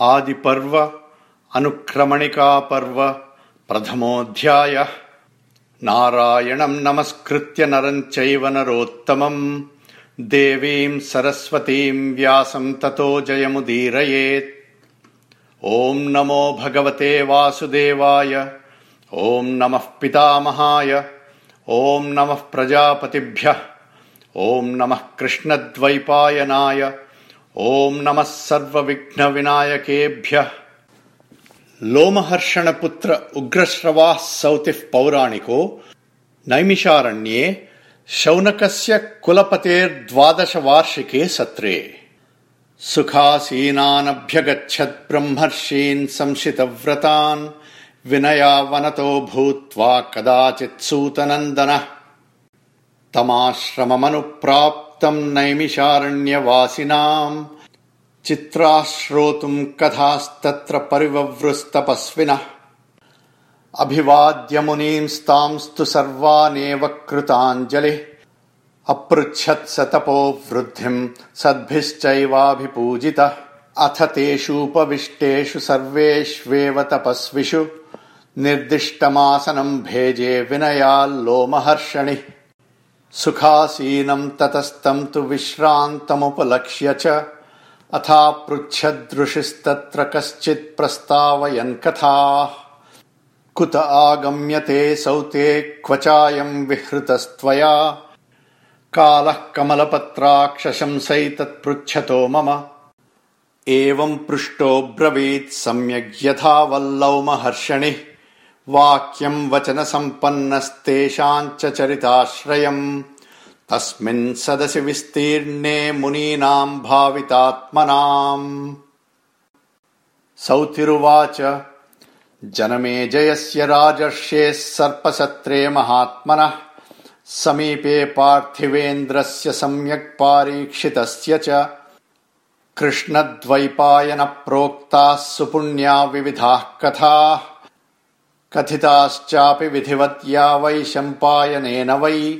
आदिपर्व अनुक्रमणिकापर्व प्रथमोऽध्यायः। नारायणम् नमस्कृत्य नरम् चैव नरोत्तमम्। देवीम् सरस्वतीम् व्यासम् ततो जयमुदीरयेत्। ॐ नमो भगवते वासुदेवाय। ॐ नमः पितामहाय। ॐ नमः प्रजापतिभ्यः। ॐ नमः कृष्णद्वैपायनाय ॐ नमः सर्वविघ्नविनायकेभ्यः। लोमहर्षणपुत्र उग्रश्रवाः सौतिः पौराणिको नैमिषारण्ये शौनकस्य कुलपतेर्द्वादशवार्षिके सत्रे। सुखासीनानभ्यगच्छत् ब्रह्मर्षीन् संशितव्रतान् विनयावनतो भूत्वा कदाचित् सूतनन्दनः तमाश्रममनुप्राप्तम् नैमिषारण्यवासिनाम्। चित्राश्रोतुम् कथास्तत्र परिववृस्तपस्विनः। अभिवाद्य मुनींस्तांस्तु सर्वानेव कृताञ्जलिः। अपृच्छत् स तपो वृद्धिम् सद्भिश्चैवाभिपूजितः। अथ तेषूपविष्टेषु सर्वेष्वेव तपस्विषु। निर्दिष्टमासनम् भेजे विनयाल्लोमहर्षणिः सुखासीनम् ततस्तम् तु विश्रान्तमुपलक्ष्य च। प्रस्तावयन् कथाः। कुत आगम्यते सौते क्व चायम् विहृतस्त्वया। कालः कमलपत्राक्षशंसैतत्पृच्छतो मम। एवम् पृष्टोऽब्रवीत् सम्यग् यथा वल्लौमहर्षणिः। वाक्यम् वचनसम्पन्नस्तेषाम् च चरिताश्रयम्। तस्मिन् सदसि विस्तीर्णे मुनीनाम् भावितात्मनाम्। सौतिरुवाच जनमेजयस्य राजर्षेः सर्पसत्रे महात्मनः। समीपे पार्थिवेन्द्रस्य सम्यक् पारीक्षितस्य च। कृष्णद्वैपायनप्रोक्ताः सुपुण्या विविधाः कथाः कथिताश्चापि विधिवत्या वै शम्पायनेन वै।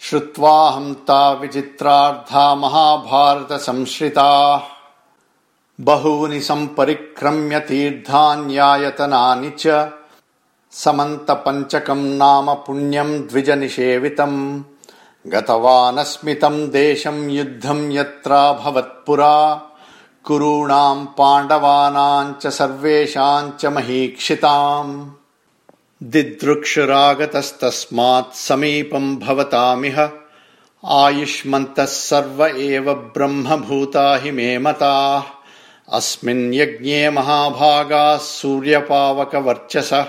श्रुत्वाहम् ता विचित्रार्धा महाभारतसंश्रिताः। बहूनि सम्परिक्रम्य तीर्थान्यायतनानि च। समन्तपञ्चकम् नाम पुण्यम् द्विजनिषेवितम्। गतवानस्मितम् देशम् युद्धम् यत्राभवत्पुरा कुरूणाम् पाण्डवानाम् च सर्वेषाम् च महीक्षिताम् दिदृक्षुरागतस्तस्मात् समीपम् भवतामिह। आयुष्मन्तः सर्व एव ब्रह्मभूता हि मे मताः। अस्मिन् यज्ञे महाभागाः सूर्यपावकवर्चसः।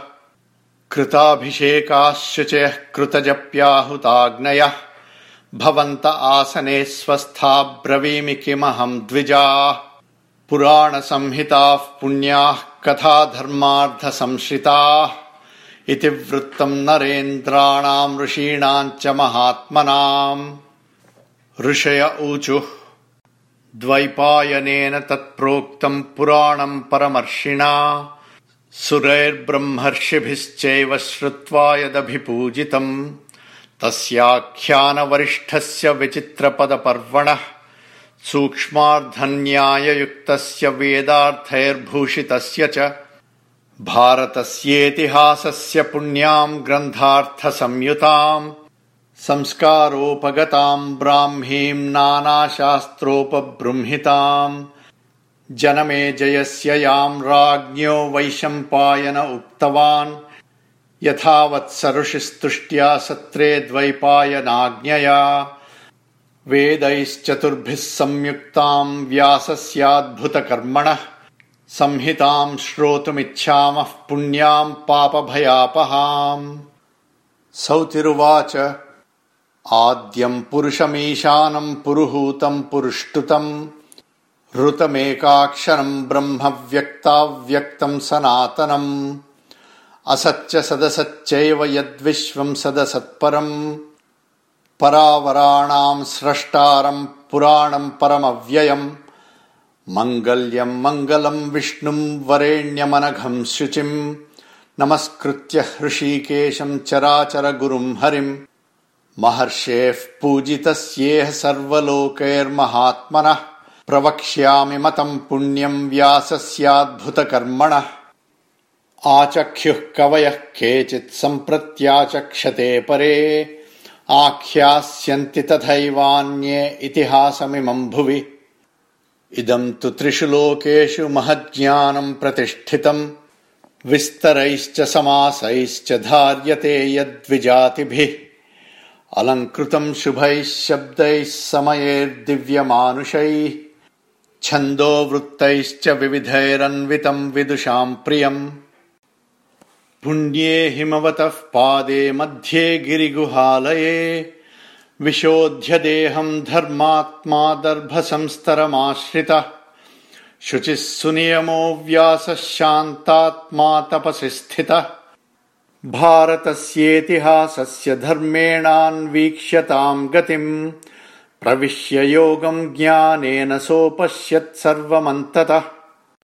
कृताभिषेकाः शुचयः कृतजप्याहुताग्नयः। भवन्त आसने स्वस्था ब्रवीमि किमहम् द्विजाः। पुराणसंहिताः पुण्याः कथा धर्मार्थसंश्रिताः इति वृत्तम् नरेन्द्राणाम् ऋषीणाम् च महात्मनाम्। ऋषय ऊचुः। द्वैपायनेन तत्प्रोक्तम् पुराणम् परमर्षिणा। सुरैर्ब्रह्मर्षिभिश्चैव श्रुत्वा यदभिपूजितम्। तस्याख्यानवरिष्ठस्य विचित्रपदपर्वणः। सूक्ष्मार्धन्याययुक्तस्य वेदार्थैर्भूषितस्य च भारतस्येतिहासस्य पुण्याम् ग्रन्थार्थसंयुताम् संस्कारोपगताम् ब्राह्मीम् नानाशास्त्रोपबृंहिताम् जनमेजयस्य याम् राज्ञो वैशम्पायन उक्तवान् यथावत्स ऋषिस्तुष्ट्या सत्रे द्वैपायनाज्ञया वेदैश्चतुर्भिः संयुक्ताम् व्यासस्याद्भुतकर्मणः संहिताम् श्रोतुमिच्छामः पुण्याम् पापभयापहाम्। सौतिरुवाच। आद्यम् पुरुषमीशानम् पुरुहूतम् पुरुष्टुतम्। ऋतमेकाक्षरम् ब्रह्म व्यक्ताव्यक्तम् सनातनम्। असच्च सदसच्चैव यद्विश्वम् सदसत्परम्। परावराणाम् स्रष्टारम् पुराणम् परमव्ययम् मङ्गल्यम् मङ्गलम् विष्णुम् वरेण्यमनघम् शुचिम् नमस्कृत्य हृषीकेशम् चराचर गुरुम् हरिम् महर्षेः पूजितस्येह सर्वलोकैर्महात्मनः। प्रवक्ष्यामि मतम् पुण्यम् व्यासस्याद्भुतकर्मणः आचख्युः कवयः केचित् सम्प्रत्याचक्षते परे। आख्यास्यन्ति तथैवान्ये इतिहासमिमम् भुवि इदम् तु त्रिषु लोकेषु महज्ञानम् प्रतिष्ठितम् विस्तरैश्च समासैश्च धार्यते यद्विजातिभिः। अलङ्कृतम् शुभैः शब्दैः समयैर्दिव्यमानुषैः। छन्दोवृत्तैश्च विविधैरन्वितम् विदुषाम् प्रियम्। पुण्ये हिमवतः पादे मध्ये गिरिगुहालये विशोध्य देहम् धर्मात्मा दर्भसंस्तरमाश्रितः शुचिः सुनियमो व्यासः शान्तात्मा तपसि स्थितः। भारतस्येतिहासस्य धर्मेणान्वीक्ष्यताम् गतिम्। प्रविश्य योगम् ज्ञानेन सोपश्यत् सर्वमन्ततः